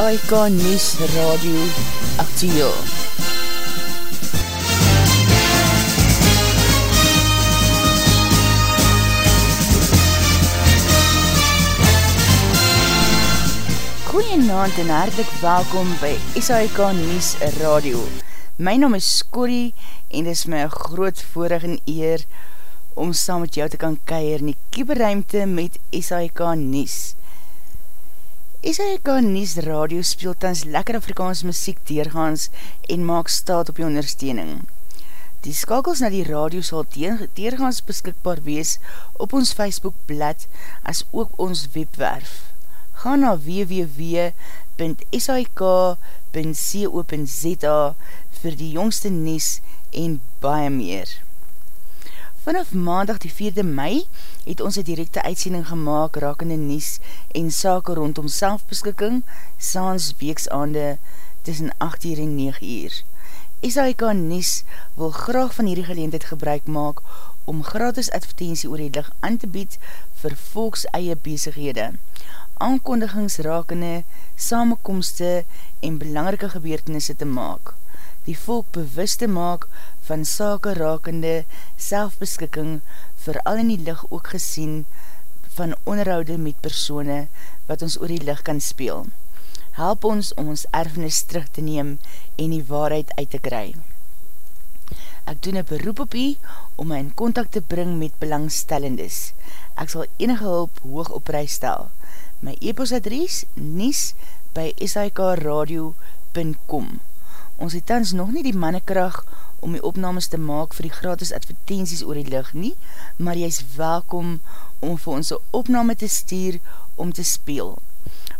SAIK News Radio Actiel. Goeienaand en hartelijk welkom by SAIK News Radio. My naam is Corrie en dit is my groot voorig en eer om saam met jou te kan keir in die kieberuimte met SAIK News. SHK Nies Radio speel tans lekker Afrikaans muziek deurgaans en maak staat op die ondersteuning. Die skakels na die radio sal deurgaans beskikbaar wees op ons Facebookblad as ook ons webwerf. Ga na www.shk.co.za vir die jongste Nies en baie meer. Vanaf maandag die 4de mei het ons een directe uitsending gemaakt rakende nies en sake rondom selfbeskikking saans weeksaande tussen 8 uur en 9 uur. SAIK Nies wil graag van hierdie geleendheid gebruik maak om gratis advertentie oor die licht aan te bied vir volks eie bezighede, aankondigings rakende, samenkomste en belangrike gebeurtenisse te maak die volk bewust te maak van sake rakende selfbeskikking vooral in die licht ook gesien van onderhoude met persone wat ons oor die licht kan speel. Help ons om ons erfenis terug te neem en die waarheid uit te kry. Ek doen een beroep op u om my in contact te bring met belangstellendes. Ek sal enige hulp hoog op prijs stel. My e-postadries nies by sikradio.com Ons het tans nog nie die mannekracht om die opnames te maak vir die gratis advertenties oor die licht nie, maar jy is welkom om vir ons opname te stuur om te speel.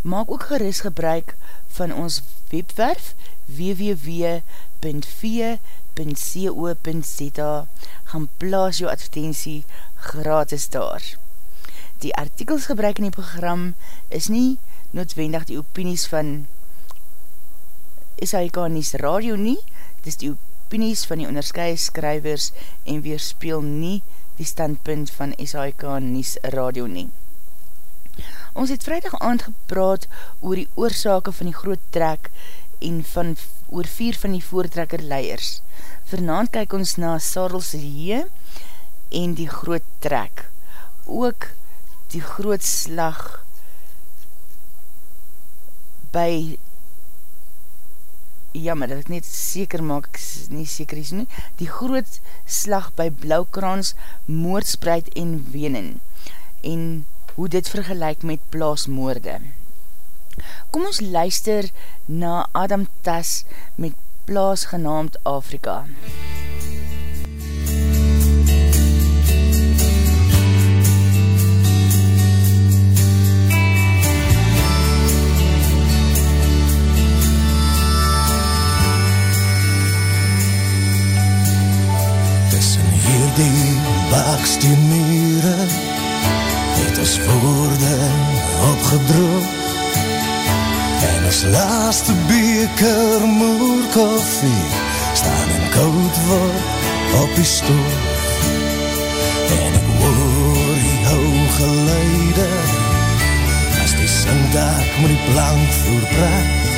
Maak ook geris gebruik van ons webwerf www.v.co.za gaan plaas jou advertentie gratis daar. Die artikels gebruik in die program is nie noodwendig die opinies van SHK Nies Radio nie, dis die opinies van die onderskeie skrywers en weerspeel nie die standpunt van SHK Nies Radio nie. Ons het vrijdag aand gepraat oor die oorzake van die groot trek en van, oor vier van die voortrekker leiers. Vernaand kyk ons na Sadelse Hee en die groot trek. Ook die groot slag by jammer dat ek net seker maak, ek is nie seker is nie, die groot slag by Blauwkrans, Moordspreid en Wenen, en hoe dit vergelijk met plaasmoorde. Kom ons luister na Adam Tas met plaas genaamd Afrika. MUZIEK baksteen mure het ons woorde opgedroog en ons laaste beker moer koffie staan in koud word op die stoel. En ek hoor die hoge leide as die singdak met die plank voorpraat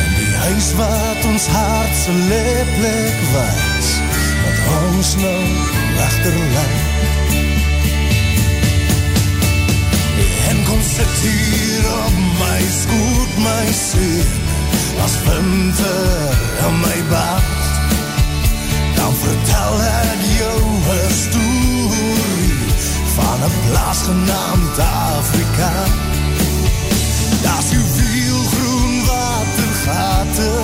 en die huis wat ons hartse leplek was ons nou achterlaat. En kom sit hier op my skoot, my sien, as winter in my bad. Dan vertel ek jou een story van een plaas genaamd Afrika. Daar is veel groen watergaten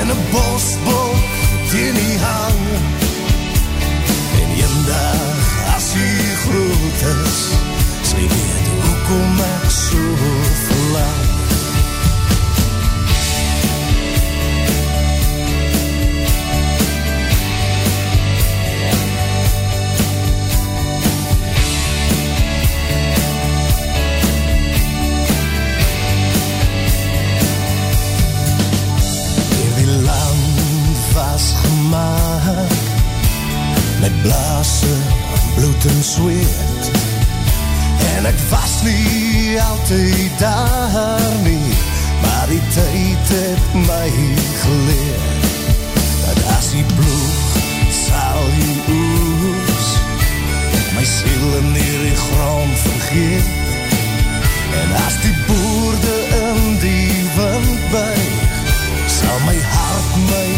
en een bosbok groot is Sy weet hoekom ek so verlang met blaase, bloed en zweet En ek was nie altyd daar nie Maar die tyd het my geleer Dat as die bloed sal jy oes My siel in die grond vergeet. En as die boerde in die wind buig Sal my hart my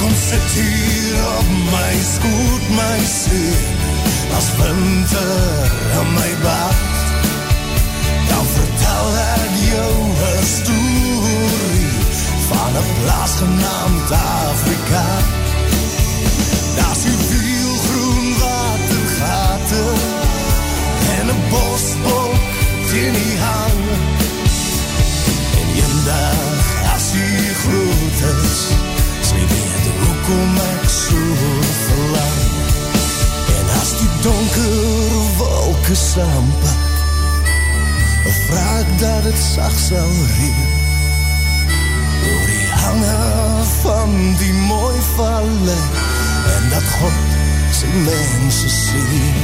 kom sit hier op my skoot, my sien As winter in my bad Dan vertel ek jou een story Van een plaas genaamd Afrika Daar wolke saampak Vraag dat het sag sal reen Oor die hange van die mooi valle En dat God sy mense sien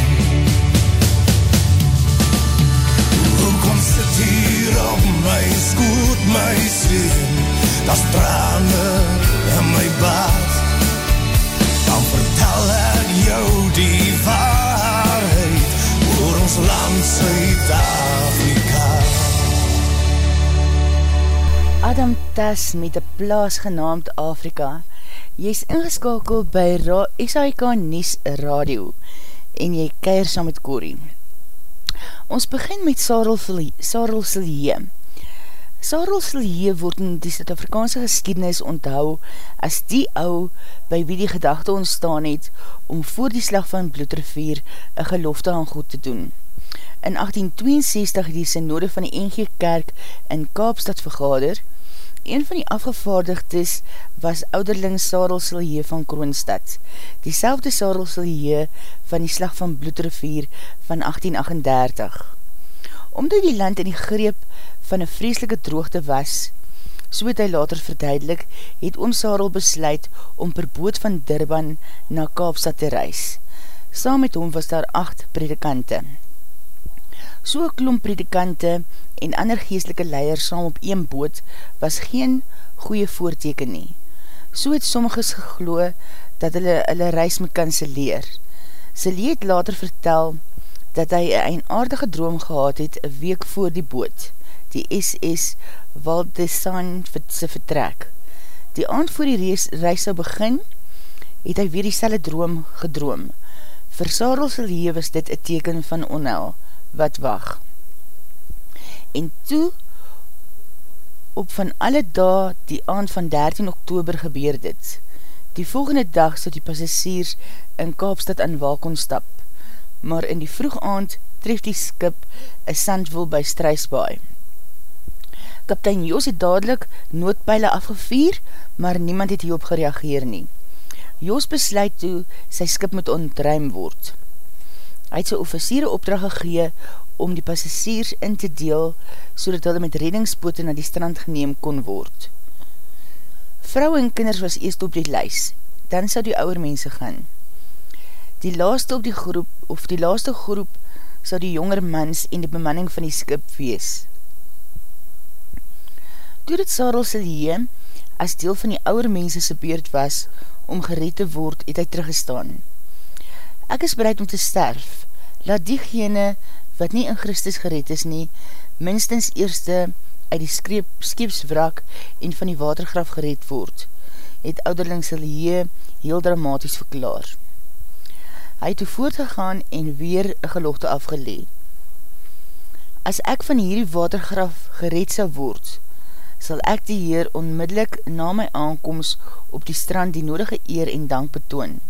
Hoekom sit hier op my skoot my sien Das trane in my bad Dan vertel ek jou die Oor ons land Zuid-Afrika Adam Tas met een plaas genaamd Afrika. Jy is ingeskakel by Ra SAIK Nies Radio en jy keir saam met Corrie. Ons begin met Sarel Silje. Sarel Silje word in die Zuid-Afrikaanse geschiedenis onthou as die ou by wie die gedachte ontstaan het om voor die slag van Bloedrivier een gelofte aan God te doen. In 1862 die synode van die NG Kerk in Kaapstad vergader, Een van die afgevaardigdes was ouderling Sarel Silje van Kroonstad, die selfde Sarel Silje van die slag van Bloedrivier van 1838. Omdat die land in die greep van een vreselike droogte was, so het hy later verduidelik, het oom Sarel besluit om per boot van Durban na Kaapstad te reis. Saam met hom was daar acht predikante. So klomp predikante en ander geestelike leiers saam op een boot was geen goeie voorteken nie. So het sommiges geglo dat hulle hulle reis moet kanseleer. Celie het later vertel dat hy een aardige droom gehad het een week voor die boot, die SS Waldesan se vertrek. Die aand voor die reis, reis sal begin, het hy weer die selle droom gedroom. Vir Sarel Celie was dit een teken van onheil, wat wacht en toe op van alle dae die aand van 13 oktober gebeur dit. Die volgende dag so die passasiers in Kaapstad aan wal kon stap, maar in die vroeg aand tref die skip een sandwil by Struisbaai. Kaptein Joos het dadelijk noodpeile afgevier, maar niemand het hierop gereageer nie. Joos besluit toe sy skip moet ontruim word. Hy het sy officiere opdracht gegee om die passasiers in te deel so dat hulle met reddingsbote na die strand geneem kon word. Vrou en kinders was eerst op die lys, dan sal die ouwe mense gaan. Die laaste op die groep, of die laaste groep, sal die jonger mans en die bemanning van die skip wees. Toe het Sarel Silje, as deel van die ouwe mense se beurt was, om gered te word, het hy teruggestaan. Ek is bereid om te sterf, laat diegene wat nie in Christus gered is nie, minstens eerste uit die skreep, skeepswrak en van die watergraf gered word, het ouderling Silje heel dramatisch verklaar. Hy het toe voortgegaan en weer een gelogte afgelee. As ek van hierdie watergraf gered sal word, sal ek die Heer onmiddellik na my aankomst op die strand die nodige eer en dank betoon,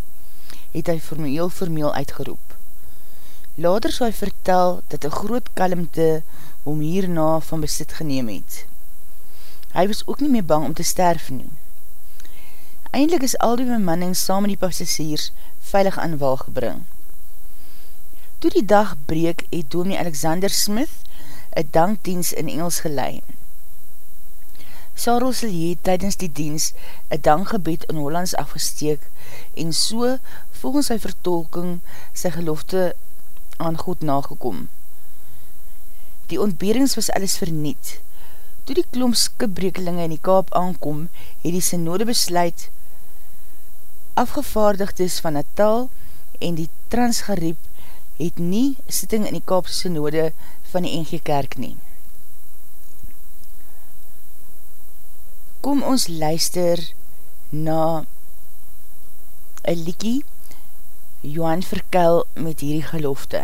het hy formeel formeel uitgeroep. Later sal hy vertel dat een groot kalmte om hierna van besit geneem het. Hy was ook nie meer bang om te sterf nie. Eindelijk is al die bemanning saam met die passasiers veilig aan wal gebring. Toe die dag breek het Domi Alexander Smith een dankdienst in Engels gelei. Sarel sal jy tydens die diens een dankgebed in Hollands afgesteek en so, volgens sy vertolking, sy gelofte aan God nagekom. Die ontberings was alles verniet. Toe die klomp skipbrekelinge in die kaap aankom, het die synode besluit, afgevaardigdes van Natal en die Transgariep het nie sitting in die kaapse synode van die NG Kerk neem. Kom ons luister na een liekie Johan Verkel met hierdie gelofte.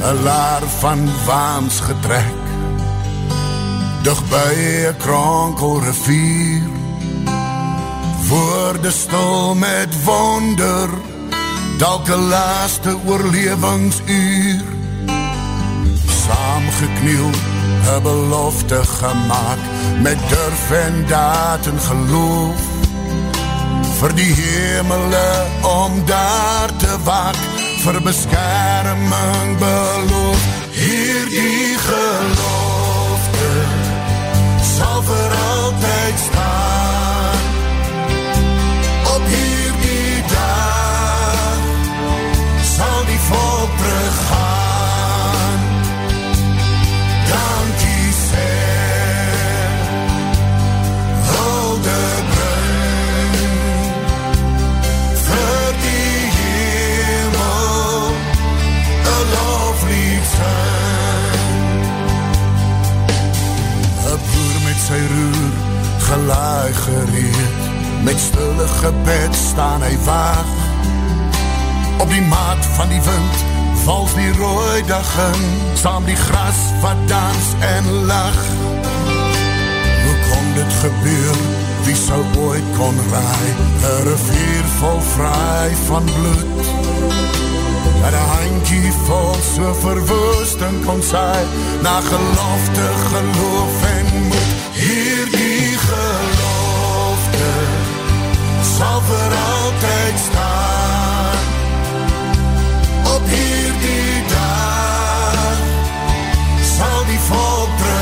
Een laar van waans getrek Dig by een krankel rivier Woorde stil met wonder. Dalke laaste oorlevingsuur Saamgekniel Een belofte gemaakt. Met durf en daad en geloof. Vir die hemele om daar te waak. Vir beskerming saam die gras wat dans en lach. Hoe kon dit gebeur wie sal ooit kon raai een rivier vol vry van bloed. En een handkie vol so kon sy na gelofte geloof en moed. Hier die gelofte sal vir altyd staan. Op hier teruggaan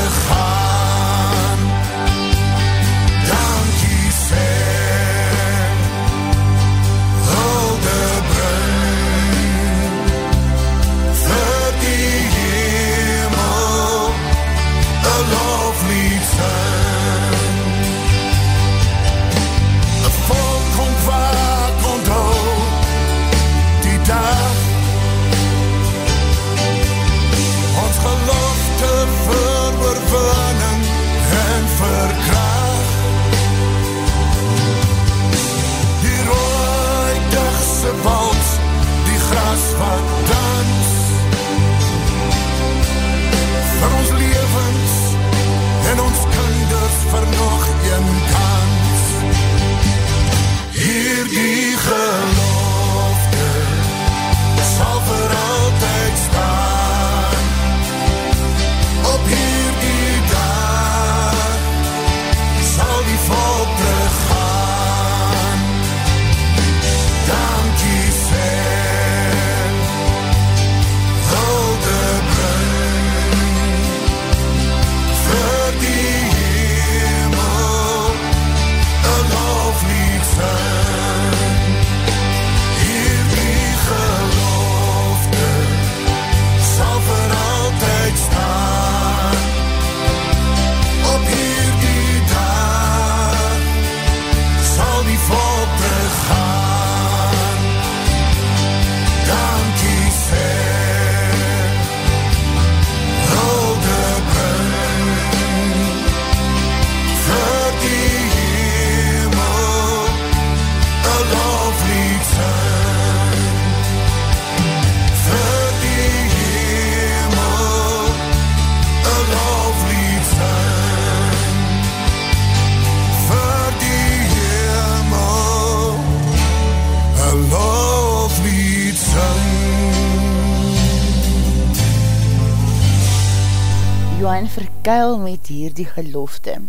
die gelofte.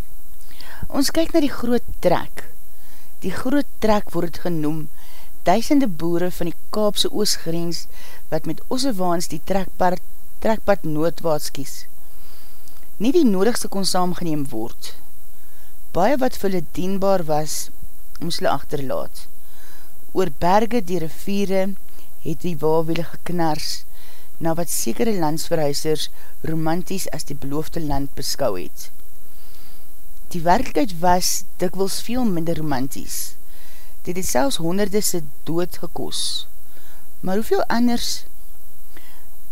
Ons kyk na die groot trek. Die groot trek word genoem duisende boere van die Kaapse oosgrens wat met ossewaans die trekpad, trekpad noodwaarts kies. Nie die nodigste kon saamgeneem word. Baie wat vir hulle dienbaar was, moes hulle achterlaat. Oor berge die riviere het die wawiele geknars, na wat sekere landsverhuisers romanties as die beloofde land beskou het. Die werkelijkheid was dikwels veel minder romanties dit het selfs honderde se dood gekos. Maar hoeveel anders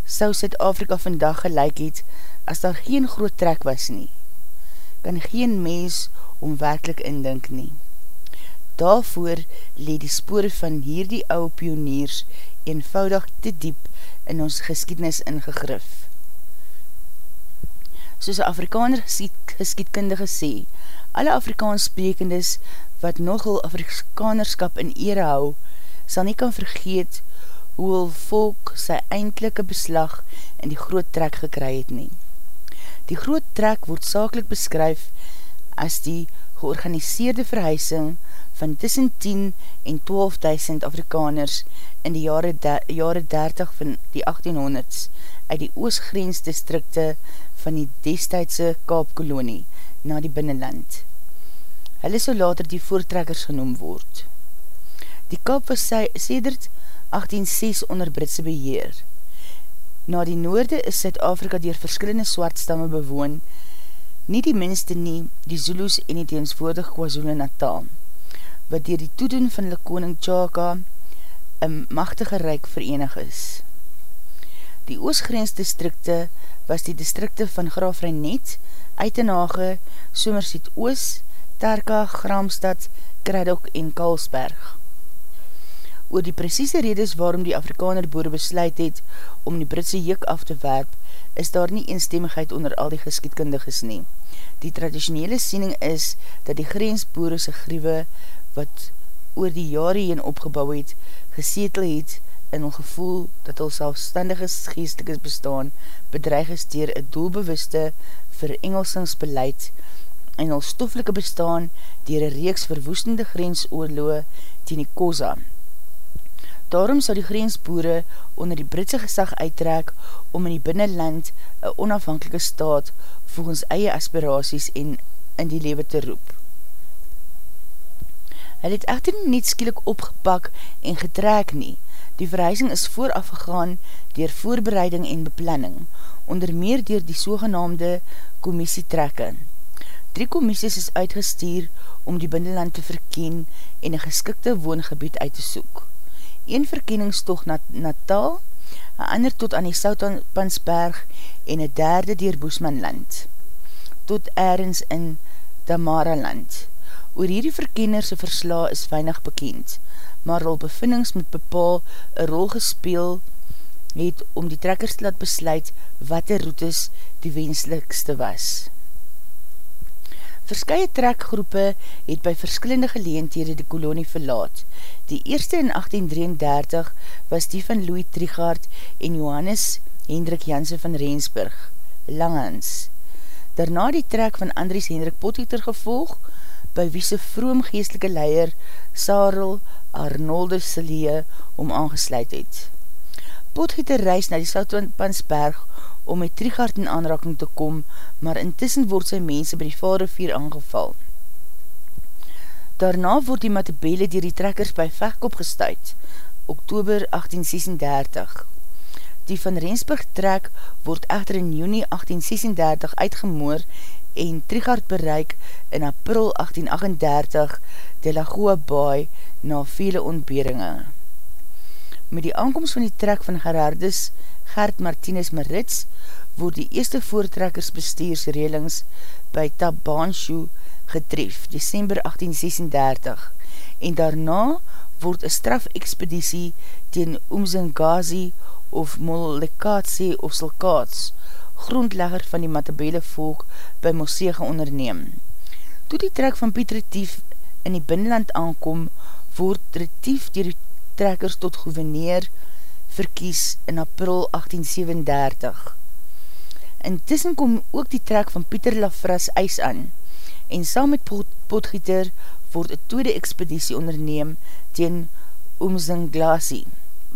sou Zuid-Afrika vandag gelijk het as daar geen groot trek was nie? Kan geen mens om werkelijk indink nie. Daarvoor leed die spore van hierdie ouwe pioniers eenvoudig te diep in ons geskiednis ingegrif. Soos een Afrikaner geskiedkundige sê, alle Afrikaans sprekendes wat nogal Afrikanerskap in ere hou, sal nie kan vergeet hoe hy volk sy eindelike beslag in die groot trek gekry het nie. Die groot trek word sakelik beskryf as die georganiseerde verhuising van tussen 10 en 12.000 Afrikaners in die jare, de, jare 30 van die 1800s uit die oosgrensdistrikte van die destijdse Kaapkolonie na die binnenland. Hulle so later die voortrekkers genoem word. Die kap was sedert 1806 onder Britse beheer. Na die noorde is Zuid-Afrika dier verskillende swartstamme bewoon, nie die minste nie die Zulus en die teenswoordig KwaZulu Natal, wat dier die toedoen van die koning Chaka een machtige reik verenig is. Die oosgrensdistrikte was die distrikte van Graaf Reinet, Uitenhage, Somersiet Oos, Terka, Gramstad, Kradok en Kalsberg. Oor die precieze redes waarom die Afrikaner boere besluit het om die Britse juk af te werp, is daar nie eenstemmigheid onder al die geskietkundiges nie. Die traditionele siening is dat die grensboere se griewe wat oor die jare heen opgebouw het, gesetel het in een gevoel dat al selfstandige geestelike bestaan bedreig is dier een doelbewuste verengelsings-beleid en al stoflike bestaan dier een reeks verwoestende grensoorloe teen die Koza. Daarom sal die grensboere onder die Britse gesag uittrek om in die binnenland een onafhankelike staat volgens eie aspiraties en in die lewe te roep. Hy het echter nie skielik opgepak en getrek nie. Die verhuising is vooraf gegaan dier voorbereiding en beplanning, onder meer dier die sogenaamde kommissietrekken. Drie commissies is uitgestuur om die bindeland te verken en een geskikte woongebied uit te soek. Een verkenningstocht na Natal, een ander tot aan die Soutpansberg en een derde dier Boesmanland, tot ergens in Damara-land. Oor hierdie verkennerse versla is weinig bekend, maar al bevindings moet bepaal een rol gespeel het om die trekkers te laat besluit wat de routes die wenslikste was. Verskye trekgroepe het by verskillende geleenthede die kolonie verlaat. Die eerste in 1833 was die van Louis Trigaard en Johannes Hendrik Janse van Rensburg, Langhans. Daarna die trek van Andries Hendrik Potgieter gevolg, by wie se vroom geestelike leier Sarel Arnoldus Selee om aangesluit het. Potgieter reis na die Soutpansberg om met Trigaard in aanraking te kom, maar intussen word sy mense by die Varevier aangeval. Daarna word die Matabele dier die trekkers by Vechkop gestuid, oktober 1836. Die van Rensburg trek word echter in juni 1836 uitgemoor en Trigaard bereik in april 1838 de Lagoa Baai na vele ontberingen. Met die aankomst van die trek van Gerardus Gert Martinez Marits word die eerste voortrekkers bestuursreelings by Tabanshu getref, December 1836, en daarna word een strafexpeditie teen Oomzengazi of Molekatse of Silkaats, grondlegger van die Matabele volk by Mosege onderneem. Toe die trek van Piet Retief in die binnenland aankom, word Retief dier die trekkers tot gouverneur verkies in april 1837. Intussen kom ook die trek van Pieter Lafras ijs aan en saam met pot, Potgieter word een tweede expeditie onderneem teen Oomsing Glasie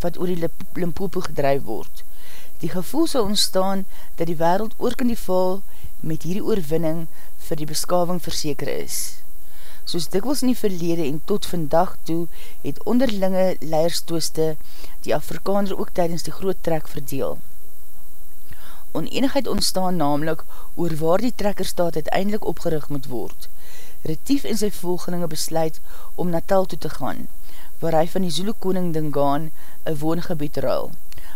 wat oor die Limpopo gedrijf word. Die gevoel sal ontstaan dat die wereld oor kan die val met hierdie oorwinning vir die beskawing verseker is. Soos dikwels in die verlede en tot vandag toe het onderlinge leierstooste die Afrikaner ook tydens die groot trek verdeel. Oneenigheid ontstaan namelijk oor waar die trekkerstaat uiteindelik opgerig moet word. Retief en sy volgelinge besluit om Natal toe te gaan, waar hy van die Zulu koning Dingaan een woongebied ruil.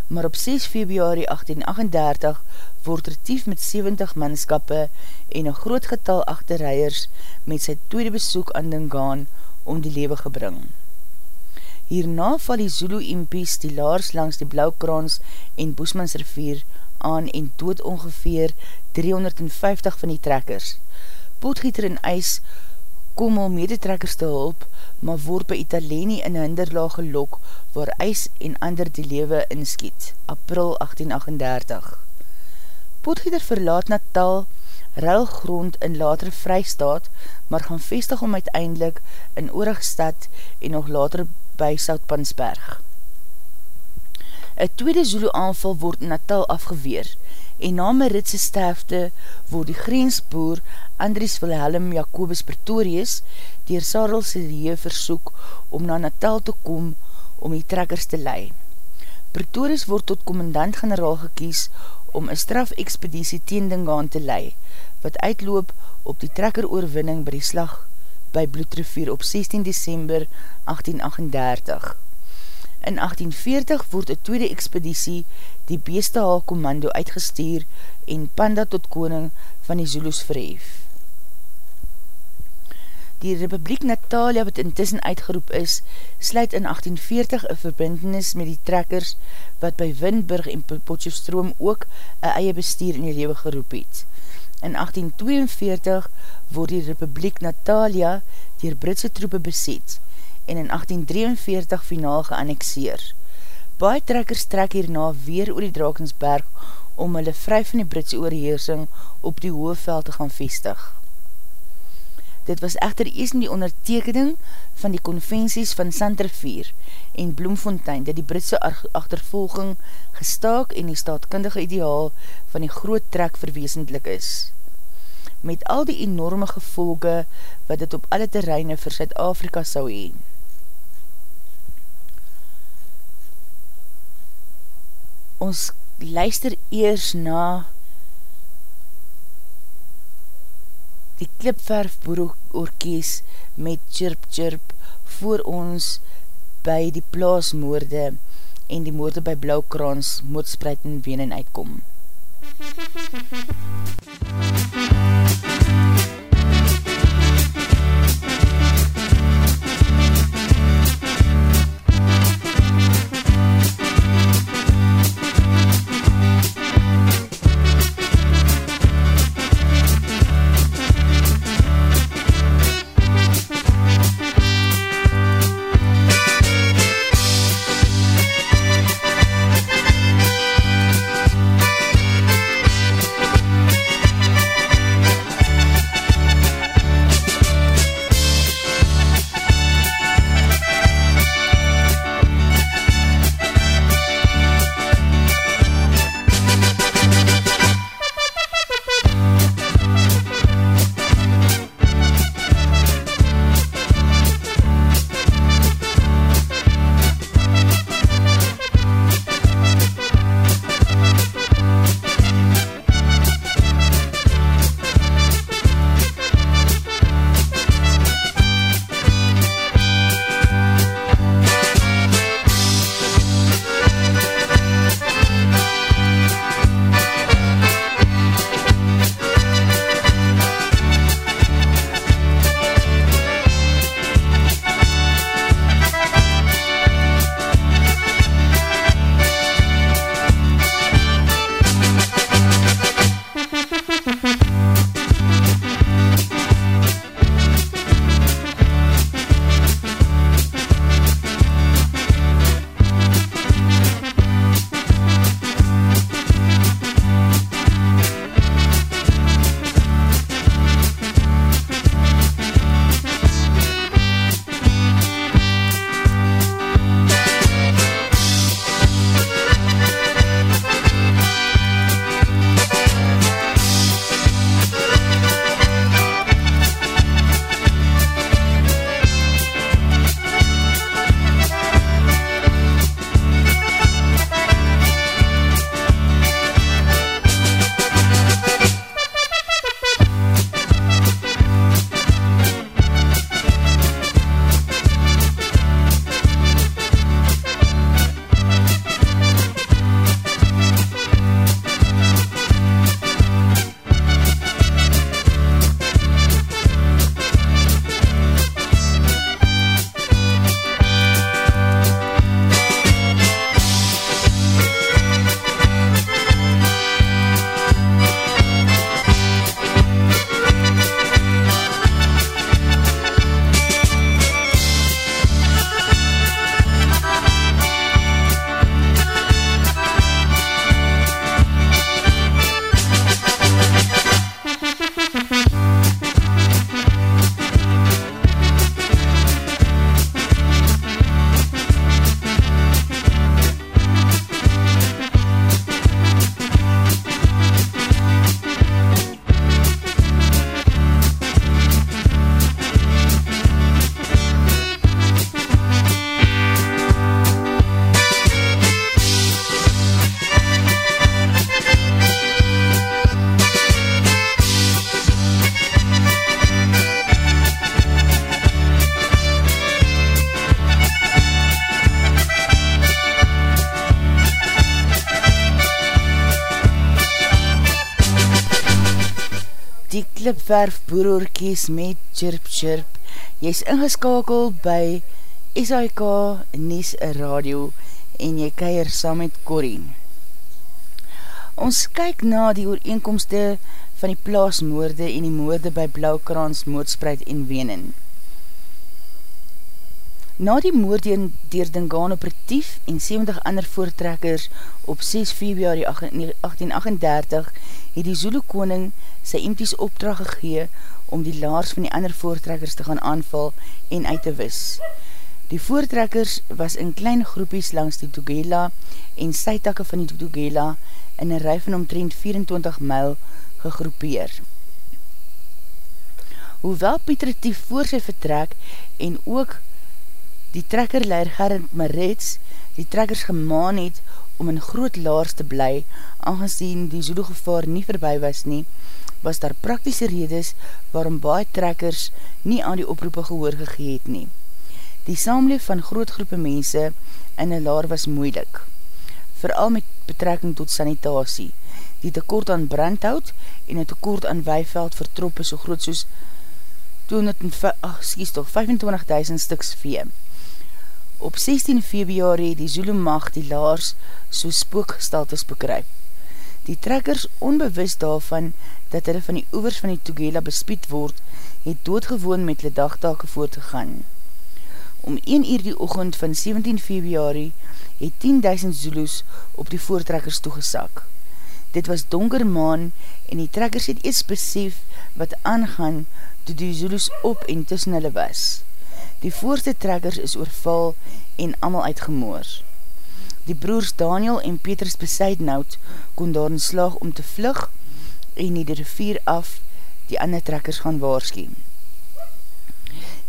Maar op 6 februari 1838 word Retief met 70 manskappe en een groot getal achterrijers met sy tweede besoek aan Dingaan om die lewe gebring. Hierna val die Zulu impies die laars langs die Blauwkrans en Boesmansrivier aan en dood ongeveer 350 van die trekkers. Pootgieter en ijs kom al medetrekkers te hulp, maar word by Italeni in hinderlaag gelok waar ijs en ander die lewe inskiet. April 1838 Pootgieter verlaat Natal, ruil grond in later vrystaat, maar gaan vestig om uiteindelik in Oorigstad en nog later by Soutpansberg. Een tweede Zulu aanval word in Natal afgeweer en na Maritse sterfte word die grensboer Andries Wilhelm Jacobus Pretorius dier Sarel Serie versoek om na Natal te kom om die trekkers te lei. Pretorius word tot commandant-generaal gekies om een strafexpeditie teen Dingaan te lei, wat uitloop op die trekkeroorwinning by die slag by Bloedrivier op 16 december 1838. In 1840 word een tweede expeditie die Beestehaal Kommando uitgestuur en Panda tot koning van die Zulus verhef. Die Republiek Natalia wat intussen uitgeroep is, sluit in 1840 een verbindenis met die trekkers wat by Windburg en Potjefstroom ook een eie bestuur in die lewe geroep het. In 1842 word die Republiek Natalia dier Britse troepe beset en in 1843 finaal geannexeer. Baie trekkers trek hierna weer oor die Drakensberg om hulle vry van die Britse oorheersing op die hoofveld te gaan vestig. Dit was echter eers in die ondertekening van die konvensies van Santervier en Bloemfontein dat die Britse achtervolging gestaak en die staatkundige ideaal van die groot trek verweesendlik is met al die enorme gevolge wat dit op alle terreine vir Zuid-Afrika sou heen. Ons luister eers na die klipverf boeroorkies met chirp chirp voor ons by die plaasmoorde en die moorde by Blauwkrans moedspreid en wenen uitkom. MUZIEK Klipwerf Boerorkies met Chirp Chirp. Jy is ingeskakel by SIK Nies Radio en jy keier saam met Corrie. Ons kyk na die ooreenkomste van die plaasmoorde en die moorde by Blauwkrans, Moordspreid en Wenen. Na die moord dier Dingaan operatief en 70 ander voortrekkers op 6 februari 1838 het die Zulu koning sy empties opdracht gegee om die laars van die ander voortrekkers te gaan aanval en uit te wis. Die voortrekkers was in klein groepies langs die Tugela en sytakke van die Tugela in een rij van omtrent 24 mil gegroepeer. Hoewel Pieter Tief voor sy vertrek en ook die trekkerleier Gerrit Marets die trekkers gemaan het om in groot laars te bly, aangezien die Zulu gevaar nie verby was nie, was daar praktische redes waarom baie trekkers nie aan die oproepe gehoor gegeet nie. Die saamleef van groot groepe mense in een laar was moeilik, vooral met betrekking tot sanitasie, die tekort aan brandhout en het tekort aan weiveld vertroppe so groot soos 25.000 stuks vee. Op 16 februari die Zulu mag die laars so spookgestaltes bekryp. Die trekkers onbewust daarvan dat hulle van die oevers van die Tugela bespied word, het doodgewoon met hulle dagtake voort gegaan. Om 1 uur die ochend van 17 februari het 10.000 Zulus op die voortrekkers toegesak. Dit was donker maan en die trekkers het eers besef wat aangaan toe die Zulus op en tussen hulle was. Die voorste trekkers is oorval en amal uitgemoor. Die broers Daniel en Petrus Besuidnout kon daar in slag om te vlug en die rivier af die ander trekkers gaan waarskiem.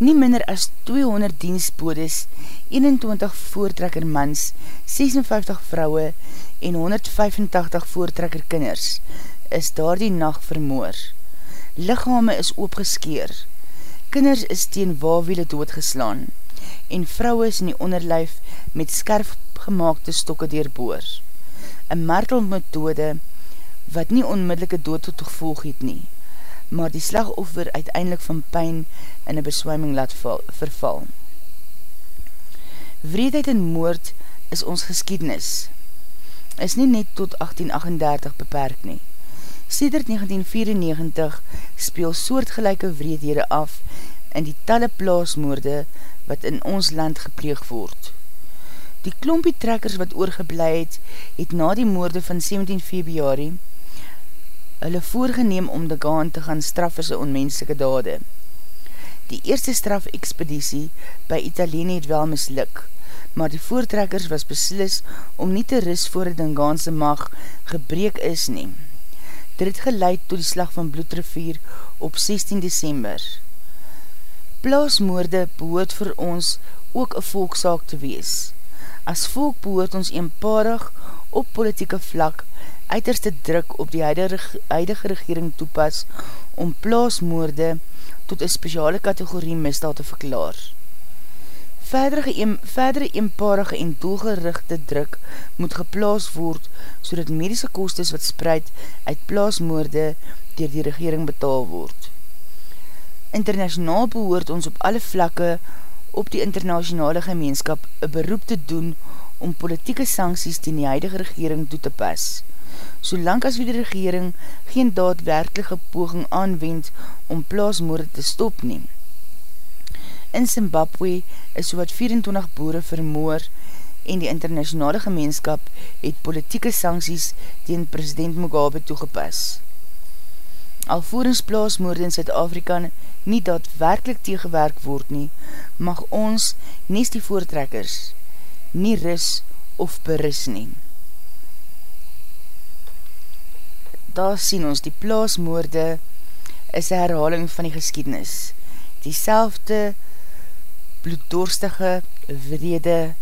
Nie minder as 200 dienstbodes, 21 voortrekker mans, 56 vrouwe en 185 voortrekker kinders is daar die nacht vermoor. Lichame is opgeskeer kinders is teen wawiele doodgeslaan en vrouwe is in die onderlijf met skerf gemaakte stokke deurboor. Een martelmethode wat nie onmiddellike dood tot gevolg het nie, maar die slagoffer uiteindelik van pijn in een beswyming laat val, verval. Wreedheid en moord is ons geskiednis, is nie net tot 1838 beperk nie. Sedert 1994 speel soortgelijke wreedhede af in die talle plaasmoorde wat in ons land gepleeg word. Die klompie trekkers wat oorgeblij het, het na die moorde van 17 februari hulle voorgeneem om de gaan te gaan straf vir sy onmenselike dade. Die eerste straf-expeditie by Italiene het wel misluk, maar die voortrekkers was beslis om nie te ris voor die Dingaanse mag gebreek is neem. Dit het geleid tot die slag van Bloedrivier op 16 december. Plaasmoorde behoort vir ons ook een volksaak te wees. As volk behoort ons eenparig op politieke vlak uiterste druk op die huidige regering toepas om plaasmoorde tot een speciale kategorie misdaad te verklaar verdere, verdere eenparige en doelgerichte druk moet geplaas word, so dat medische kostes wat spreid uit plaasmoorde dier die regering betaal word. Internationaal behoort ons op alle vlakke op die internationale gemeenskap een beroep te doen om politieke sancties die die huidige regering toe te pas. Solang as wie die regering geen daadwerkelike poging aanwend om plaasmoorde te stop neem. In Zimbabwe is so wat 24 boere vermoor en die internationale gemeenskap het politieke sancties tegen president Mugabe toegepas. Alvorens plaasmoorde in Zuid-Afrika nie daadwerkelijk tegewerk word nie, mag ons nees die voortrekkers nie ris of beris nie. Daar sien ons, die plaasmoorde is een herhaling van die geskiednis. Die selfde bloeddorstige, vrede,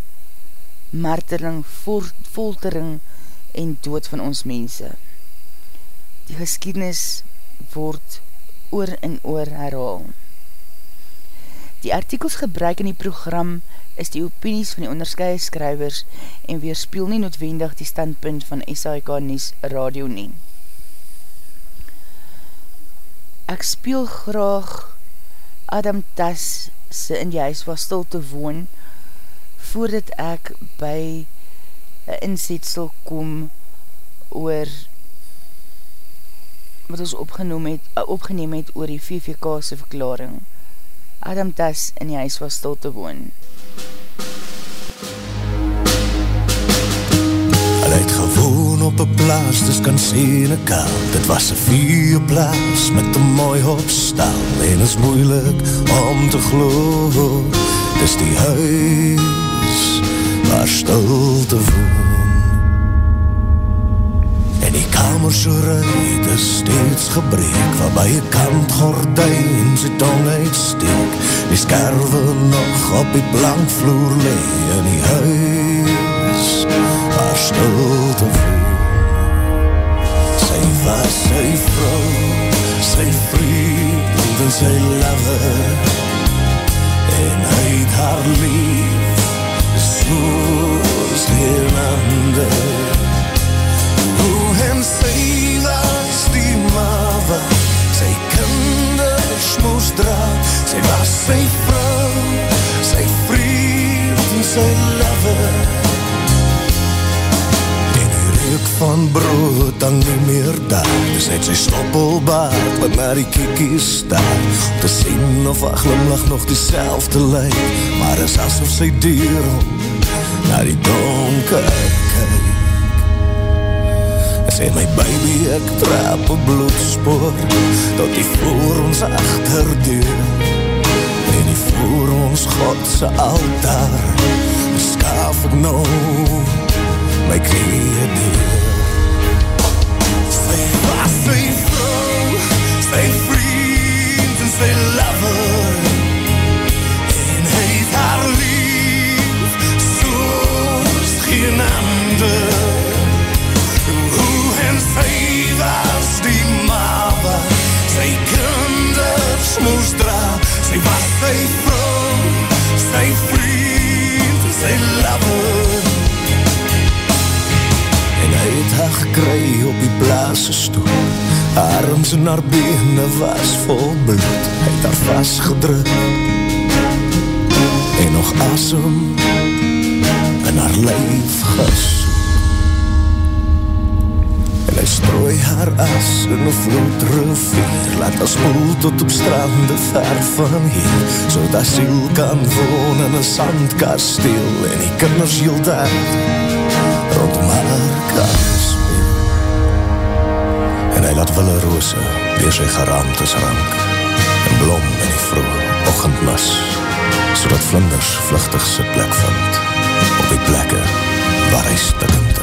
marteling, foltering en dood van ons mense. Die geskiednis word oor en oor herhaal. Die artikels gebruik in die program is die opinies van die onderskeie skrywers en weerspiel nie noodwendig die standpunt van SAIK Nies Radio nie. Ek speel graag Adam Tas se in die huis was stil te woon voordat ek by een inzetsel kom oor wat ons opgenoem het, opgeneem het oor die VVK'se verklaring. Adam Tas in die huis was stil te woon. Het gewoon op een plaas, dis kan sien ek al. Dit was een vierplaas met een mooi opstal. En is moeilik om te glo, dis die huis waar stil te woon. En die kamer so ruid is steeds gebreek, waarby een kant gordijn sy tong uitsteek. Die skerwe nog op die plankvloer lee in die huis waar stil te woon. Sy was sy vrou, sy vriend en sy lover, en hy het haar lief, soos geen ander. Hoe en sy was die mawe, sy kinders moes dra, sy was sy vrou, sy vriend en sy lover. En reuk van brood dan nie meer daar, dis net sy stoppelbaard wat na die kiekie staat, om te sien of haar glimlach nog die selfde lyk, maar is asof sy dier om na die donker kyk. Sê my baby, ek trap een bloedspoor Tot die voor ons achterdeur En die voor ons Godse altaar Skaaf ek nou my knieën neer Sy was sy vrou, sy vriend en sy lover En hy het haar lief soos geen ander. En sy was die mawe sy kinders moes dra arms en haar bene was vol bloed het haar vastgedruk en nog asem in haar lijf gesoek En hy strooi haar as in een vloedrivier Laat haar spoel tot op strande ver van hier. So dat siel kan woon in een sandkasteel En die kinders heel daar hy laat wille roose weer sy geraamtes rank En blom in die vroeg ochendmis So dat vlinders vluchtig sy plek vind. Op die plekke waar hy stikkend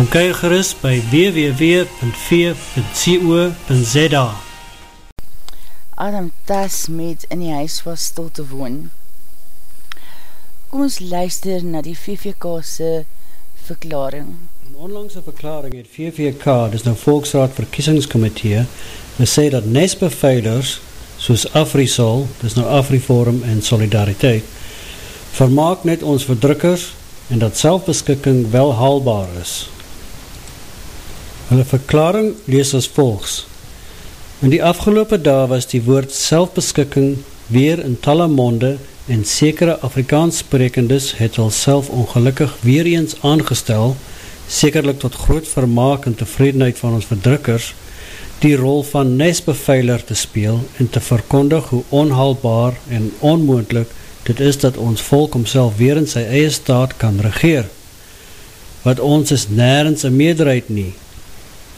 Kom kyk gerust by www.v.co.za Adam Tas met in die huis was stil te woon. Kom ons luister na die VVK'se verklaring. In onlangse verklaring het VVK, dis nou Volksraad Verkiesingskomitee, gesê dat nesbeveilers, soos Afrisol, dis nou Afriforum en Solidariteit, vermaak net ons verdrukkers en dat selfbeskikking wel haalbaar is. Hulle verklaring lees as volgs. In die afgelopen dag was die woord selfbeskikking weer in talle monde en sekere Afrikaans sprekendes het al self ongelukkig weer eens aangestel, sekerlik tot groot vermaak en tevredenheid van ons verdrukkers, die rol van nesbeveiler te speel en te verkondig hoe onhaalbaar en onmoendlik dit is dat ons volk homself weer in sy eie staat kan regeer. Wat ons is nergens een meerderheid nie.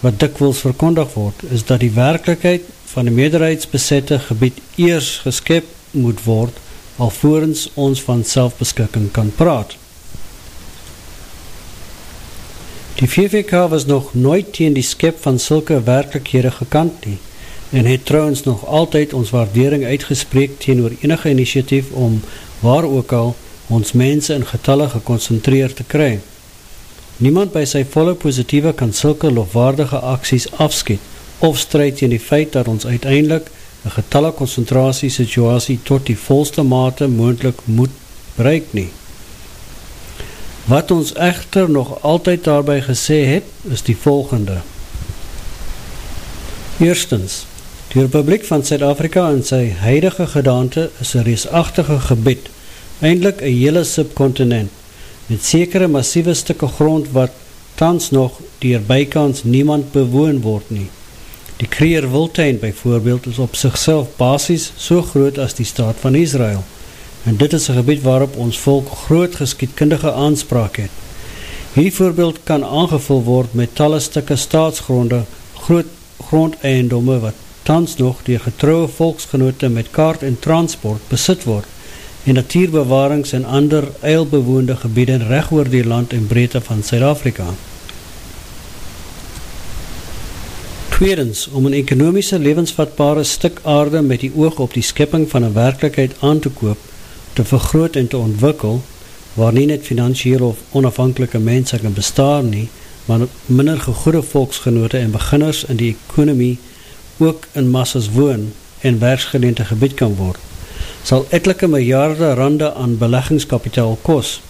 Wat dikwils verkondig word, is dat die werkelijkheid van die meerderheidsbesette gebied eers geskep moet word, alvorens ons van selfbeskikking kan praat. Die VVK was nog nooit teen die skep van sulke werkelikhede gekant nie en het trouwens nog altyd ons waardering uitgespreek teen oor enige initiatief om, waar ook al, ons mense in getalle geconcentreer te kry. Niemand by sy volle positieve kan sulke lofwaardige aksies afskiet of strijd teen die feit dat ons uiteindelik een getalle concentratie situasie tot die volste mate moendlik moet bereik nie. Wat ons echter nog altyd daarby gesê het, is die volgende. Eerstens, die Republiek van Zuid-Afrika in sy huidige gedaante is een reesachtige gebied, eindelijk een hele subcontinent, met sekere massieve stikke grond wat tans nog dier bykans niemand bewoon word nie. Die Kreer Wildtuin bijvoorbeeld is op sigself basis so groot as die staat van Israel en dit is een gebied waarop ons volk groot geskietkundige aanspraak het. Hierdie voorbeeld kan aangevul word met talle stikke staatsgronde, groot grondeiendomme wat tans nog die getrouwe volksgenote met kaart en transport besit word en natuurbewarings en ander eilbewoonde gebiede recht oor die land en breedte van Zuid-Afrika. Tweedens, om een ekonomiese levensvatbare stuk aarde met die oog op die skipping van een werkelijkheid aan te koop, te vergroot en te ontwikkel, waar nie net financieel of onafhankelike mense kan bestaan nie, maar minder gegoede volksgenote en beginners in die ekonomie ook in massas woon en werksgeleente gebied kan word, sal etelike miljarde rande aan beleggingskapitaal kos,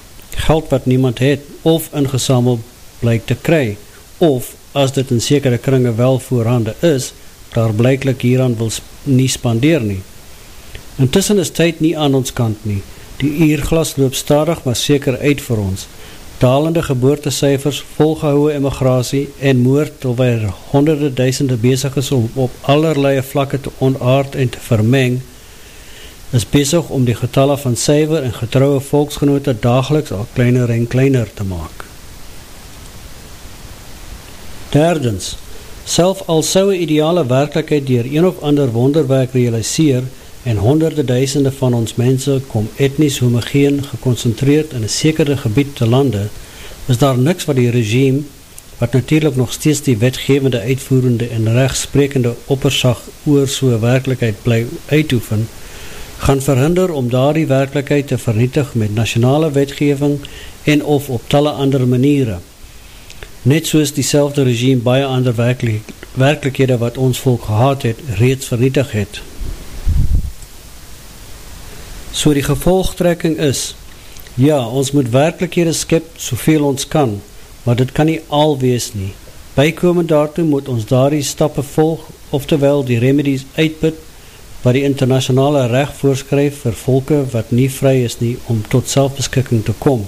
geld wat niemand het of ingesamel blyk te kry, of as dit in sekere kringe wel voorhande is, daar blijklik hieraan wil nie spandeer nie. Intussen is tyd nie aan ons kant nie. Die eerglas loop stadig maar seker uit vir ons. Dalende geboortecijfers, volgehouwe emigratie en moord terwijl honderde duisende bezig is om op allerlei vlakke te onaard en te vermeng, is bezig om die getalle van syver en getrouwe volksgenote dageliks al kleiner en kleiner te maak. Derdens, self al sou een ideale werkelijkheid dier een of ander wonderwerk realiseer en honderde duisende van ons mense kom etnies homogeen geconcentreerd in een sekerde gebied te lande, is daar niks wat die regime, wat natuurlijk nog steeds die wetgevende uitvoerende en rechtsprekende oppersag oor so'n werkelijkheid bly uitoefen, gaan verhinder om daar die werkelijkheid te vernietig met nationale wetgeving en of op talle andere maniere net soos die selfde regime baie ander werkelijk, werkelijkhede wat ons volk gehad het, reeds vernietig het. So die gevolgtrekking is, ja, ons moet werkelijkhede skip soveel ons kan, maar dit kan nie al wees nie. Bykomend daartoe moet ons daar die stappe volg, oftewel die remedies uitput, wat die internationale recht voorskryf vir volke wat nie vry is nie om tot selfbeskikking te kom,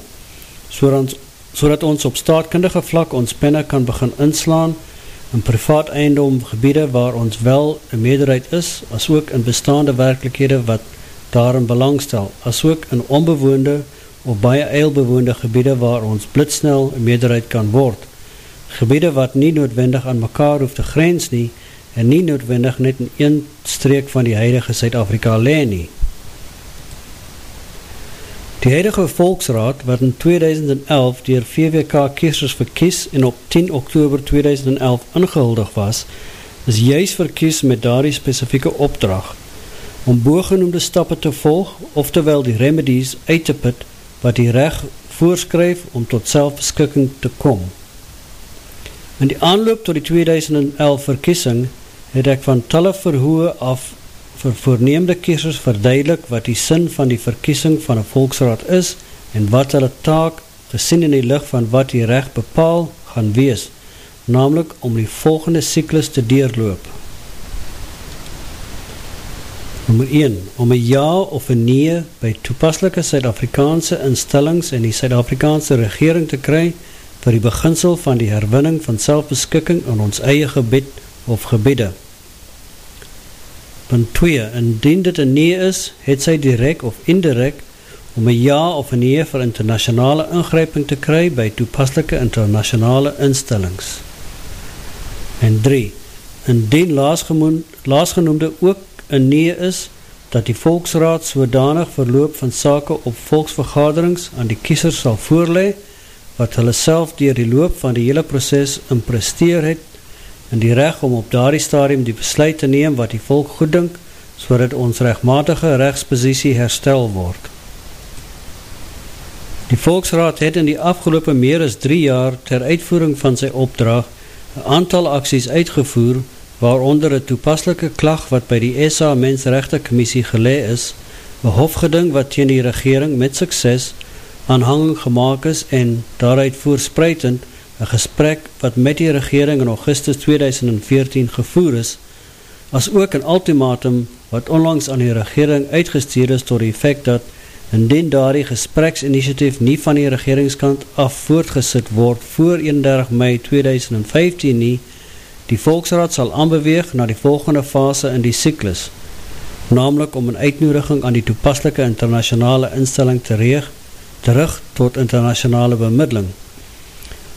so ons so dat ons op staatkundige vlak ons penne kan begin inslaan in privaat eindom gebiede waar ons wel een meerderheid is, as ook in bestaande werkelikhede wat daarin belangstel, as ook in onbewoonde of baie eilbewoonde gebiede waar ons blitsnel een meerderheid kan word. Gebiede wat nie noodwendig aan mekaar hoef te grens nie en nie noodwendig net in een streek van die huidige Zuid-Afrika leen nie. Die huidige volksraad wat in 2011 dier VWK kiesers verkies en op 10 oktober 2011 ingehuldig was, is juist verkies met daar die specifieke opdracht om boogenoemde stappe te volg of terwyl die remedies uit te put wat die recht voorskryf om tot selfbeskikking te kom. In die aanloop tot die 2011 verkiesing het ek van talle verhoe af vir voorneemde kiesers verduidelik wat die sin van die verkiesing van een volksraad is en wat hulle taak gesien in die licht van wat die recht bepaal gaan wees, namelijk om die volgende cyklus te deurloop. Nummer 1. Om een ja of een nee by toepaslike Suid-Afrikaanse instellings en die Suid-Afrikaanse regering te kry vir die beginsel van die herwinning van selfbeskikking in ons eie gebed of gebede. Punt 2. Indien dit een nee is, het sy direct of indirect om een ja of een nee vir internationale ingryping te kry by toepaslike internationale instellings. En 3. Indien laasgenoemde ook een nee is dat die volksraad sodanig verloop van sake op volksvergaderings aan die kiesers sal voorlee, wat hulle self dier die loop van die hele proces impresteer het en die recht om op daardie stadium die besluit te neem wat die volk goed dink, so dat ons rechtmatige rechtspositie herstel word. Die volksraad het in die afgelopen meer as drie jaar ter uitvoering van sy opdrag een aantal acties uitgevoer waaronder een toepaslike klag wat by die SA Mensrechte Commissie gelee is, een hofgeding wat teen die regering met sukses aanhanging gemaakt is en daaruit voorspreidend een gesprek wat met die regering in augustus 2014 gevoer is, as ook een ultimatum wat onlangs aan die regering uitgestuur is door die effect dat indien daar die gespreksinitiatief nie van die regeringskant af voortgesit word voor 31 mei 2015 nie, Die volksraad sal aanbeweeg na die volgende fase in die cyklus, namelijk om een uitnodiging aan die toepaslike internationale instelling te reeg, terug tot internationale bemiddeling.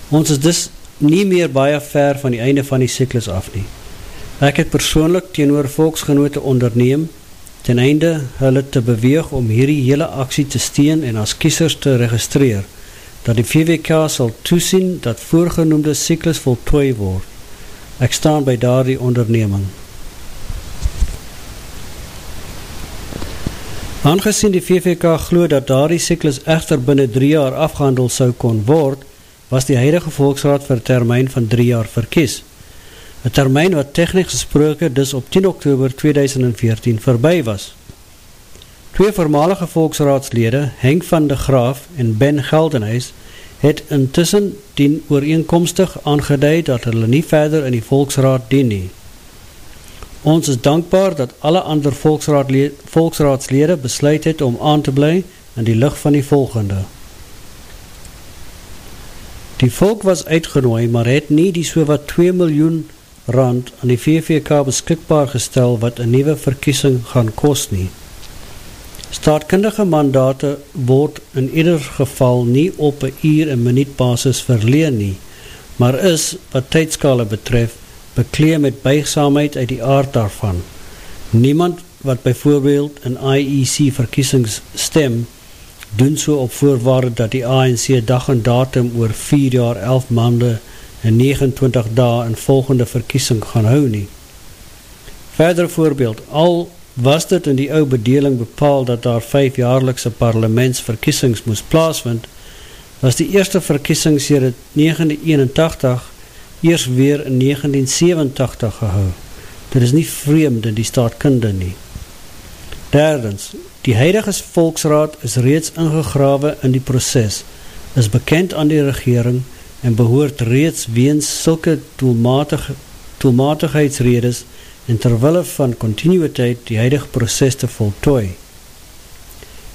Ons is dus nie meer baie ver van die einde van die cyklus af nie. Ek het persoonlik teenoor volksgenote onderneem, ten einde hulle te beweeg om hierdie hele aksie te steen en as kiesers te registreer, dat die VWK sal toesien dat voorgenoemde cyklus voltooi word. Ek staan by daar die onderneming. Aangezien die VVK glo dat daar die cyklus echter binnen drie jaar afgehandeld sou kon word, was die huidige volksraad vir termijn van drie jaar verkies. Een termijn wat technisch gesproken dus op 10 oktober 2014 voorbij was. Twee voormalige volksraadslede, Henk van de Graaf en Ben Geldenhuis, het intussen dien ooreenkomstig aangeduid dat hulle nie verder in die volksraad dien nie. Ons is dankbaar dat alle ander volksraadslede besluit het om aan te bly in die licht van die volgende. Die volk was uitgenooi, maar het nie die so wat 2 miljoen rand aan die VVK beskikbaar gestel wat een nieuwe verkiesing gaan kost nie. Staatkundige mandate word in ieder geval nie op een uur en minuut basis verleen nie, maar is, wat tydskale betref, bekleem met buigzaamheid uit die aard daarvan. Niemand wat bijvoorbeeld in IEC verkiesings stem, doen so op voorwaarde dat die ANC dag en datum oor 4 jaar 11 maande en 29 dae in volgende verkiesing gaan hou nie. Verder voorbeeld, al was dit in die ou bedeling bepaal dat daar vijfjaarlikse parlementsverkiesings moes plaasvind, was die eerste verkiesings hier in 1981 eers weer in 1987 gehou. Dit is nie vreemd in die staatkunde nie. Derdens, die huidige volksraad is reeds ingegrawe in die proces, is bekend aan die regering en behoort reeds weens sulke doelmatig, doelmatigheidsredes en terwille van continuïteit die huidige proces te voltooi.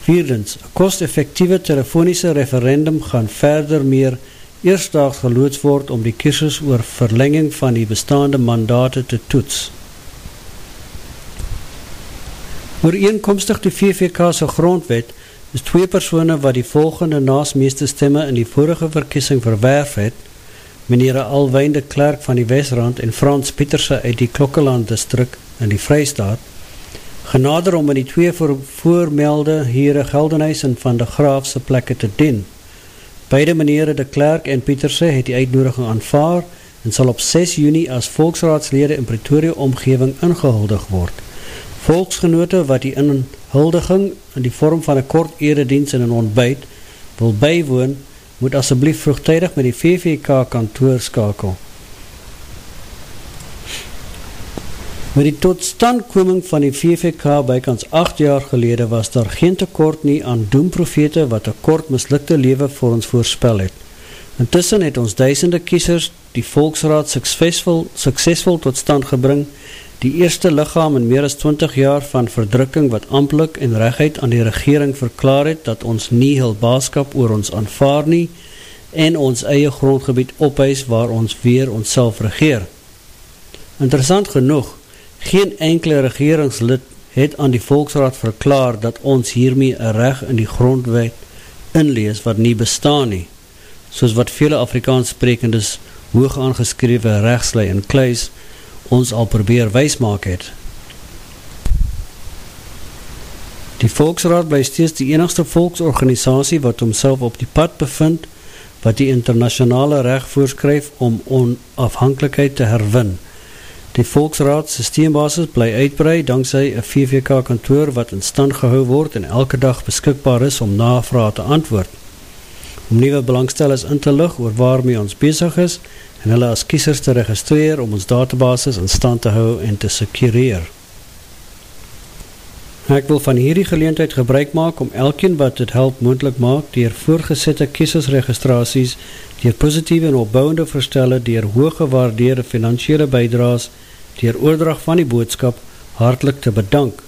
Vierdens, een kost-effectieve telefoniese referendum gaan verder meer eerstdaags geloods word om die kiesers oor verlenging van die bestaande mandate te toets. Ooreenkomstig die VVK'se grondwet is twee persone wat die volgende naasmeeste stemme in die vorige verkiesing verwerf het, meneer Alwijn de Klerk van die Wesrand en Frans Pieterse uit die Klokkeland distrik in die Vrystaat, genader om in die twee voor, voormelde heren Geldenhuis en Van de Graafse plekke te dien. Beide meneer de Klerk en Pieterse het die uitnodiging aanvaar en sal op 6 juni as volksraadslede in Pretoria omgeving ingehuldig word. Volksgenote wat die inhuldiging in die vorm van een kort eredienst en een ontbijt wil bijwoon, moet asseblief vroegtijdig met die VVK kantoor skakel. Met die totstandkoming van die VVK bykans 8 jaar gelede was daar geen tekort nie aan doemprofete wat een kort mislukte lewe vir ons voorspel het. Intussen het ons duisende kiesers die Volksraad suksesvol, suksesvol tot stand gebring, die eerste lichaam in meer as 20 jaar van verdrukking wat amplik en rechtheid aan die regering verklaar het dat ons nie heel baaskap oor ons aanvaar nie en ons eie grondgebied ophuis waar ons weer ons self regeer. Interessant genoeg, geen enkele regeringslid het aan die Volksraad verklaar dat ons hiermee een recht in die grondwet inlees wat nie bestaan nie, soos wat vele Afrikaans sprekendes hoog aangeskrewe rechtslui en kluis ons al probeer wijsmaak het. Die Volksraad bly steeds die enigste volksorganisatie wat homself op die pad bevind wat die internationale recht voorskryf om onafhankelijkheid te herwin, Die Volksraad systeembasis bly uitbrei dankzij een VVK kantoor wat in stand gehou word en elke dag beskikbaar is om navraag te antwoord. Om nieuwe belangstellers in te lig oor waarmee ons bezig is en hulle as kiesers te registreer om ons databasis in stand te hou en te secureer. Ek wil van hierdie geleentheid gebruik maak om elkeen wat het help moendlik maak dier voorgezette kiesersregistraties, dier positieve en opbouwende verstelle, dier hooggewaardeerde financiële bijdraas, dier oordrag van die boodskap hartelijk te bedank.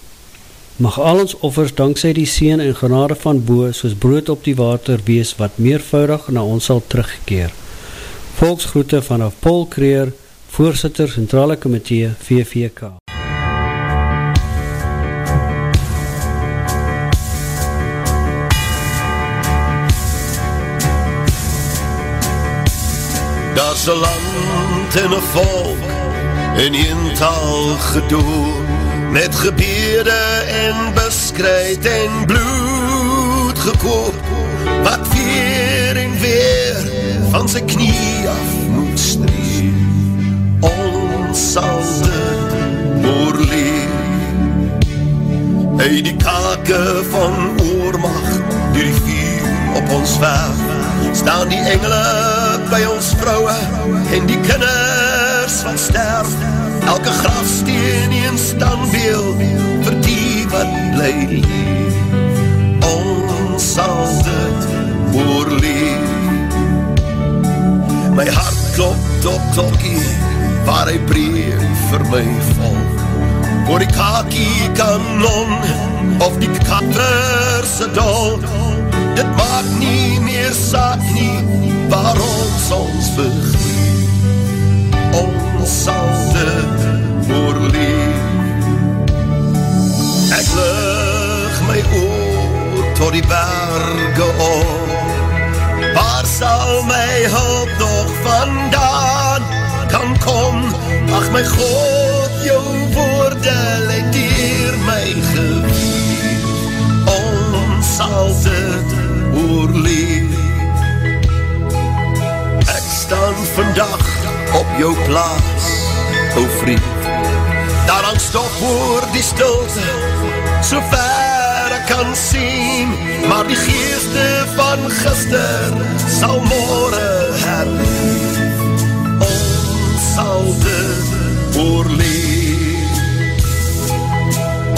Mag al ons offers dankzij die sien en genade van boe soos brood op die water wees wat meervoudig na ons sal teruggekeer. Volksgroete vanaf Paul Kreer, Voorzitter Centrale Komitee VVK. Daar's 'n land en 'n volk in een taal gedoe met gebede en beskryd en bloed gekoop wat weer en weer van sy knie af moet streef. Ons sal dit oorleef Hey die kake van oormag die die vuur op ons weg. Staan die engele by ons vrouwe en die kinders van sterf elke grafsteen een standbeeld vir die wat bly ons sal dit oorleef my hart klop tok tokkie waar hy breef vir my val. Voor die kakie kanon of die katterse dol dit maak nie meer saak nie waar ons ons begin ons sal dit oorleef. Ek lig my oor tot die berge op waar sal my hulp nog vandaan. Kan kom ach my God jou woorde leid dier my gebied. Ons sal dit oorleef. Staan vandag op jou plaas, ou vriend. Daar lang stop voor die stilte, so ver ek kan sien, maar die geeste van gister sal morgen herleef. Ons sal dit oorleef.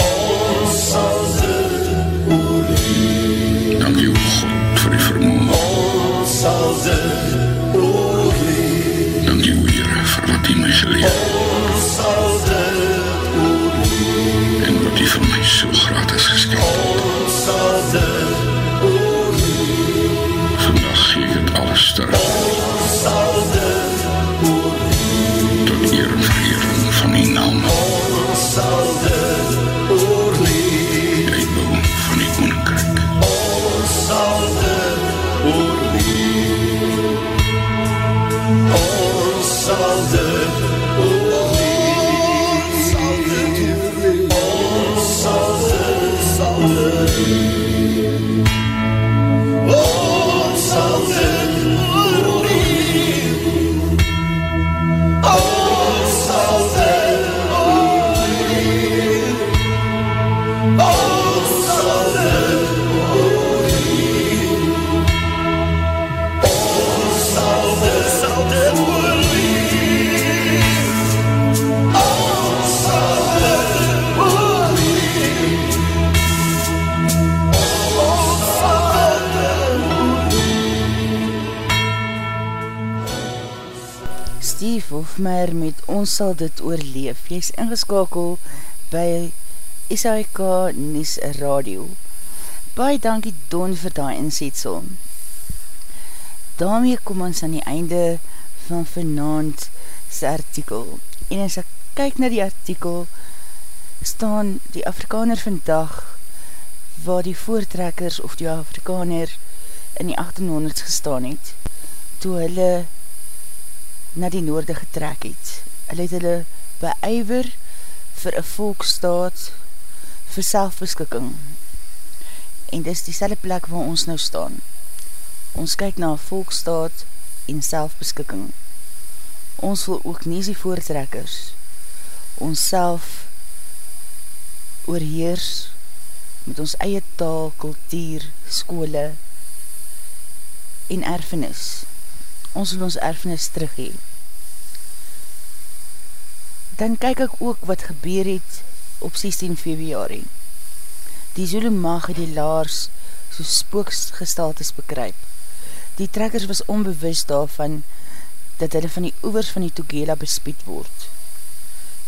Ons sal dit oorleef. Dank jou God vir die vermoe. Ons sal dit wat die my geleer en wat die vir my Wolfmeier met Ons sal dit oorleef. Jy is ingeskakel by SAIK Nies Radio. Baie dankie Don vir die insetsel. Daarmee kom ons aan die einde van vanavond sy artikel. En as ek kyk na die artikel, staan die Afrikaner vandag waar die voortrekkers of die Afrikaner in die 1800s gestaan het, toe hulle na die noorde getrek het. Hulle het hulle beijver vir een volkstaat vir selfbeskikking. En dis die selle plek waar ons nou staan. Ons kyk na volkstaat en selfbeskikking. Ons wil ook nie die voortrekkers ons self oorheers met ons eie taal, kultuur, skole en erfenis ons wil ons erfenis terughee. Dan kyk ek ook wat gebeur het op 16 februari. Die Zulu mag het die laars so spooksgestaltes bekryp. Die trekkers was onbewust daarvan dat hulle van die oevers van die Tugela bespied word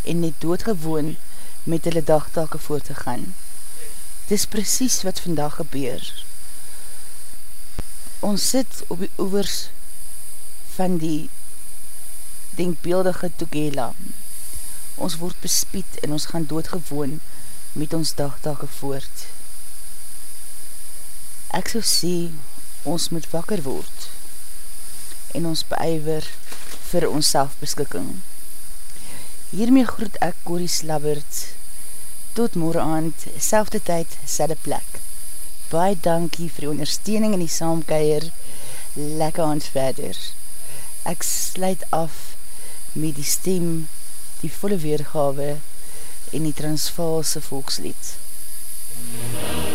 en net doodgewoon met hulle dagtake voort te gaan. Dis precies wat vandag gebeur. Ons sit op die oevers van die denkbeeldige Tugela. Ons word bespied en ons gaan doodgewoon met ons dagtake voort. Ek sal sê, ons moet wakker word en ons beijver vir ons selfbeskikking. Hiermee groet ek Corrie Slabbert. Tot morgen aand, selfde tyd, selfde plek. Baie dankie vir die ondersteuning in die saamkeier. Lekker aand verder Ek sluit af met die stem, die volle weergawe en die Transvaalse volkslied. MUZIEK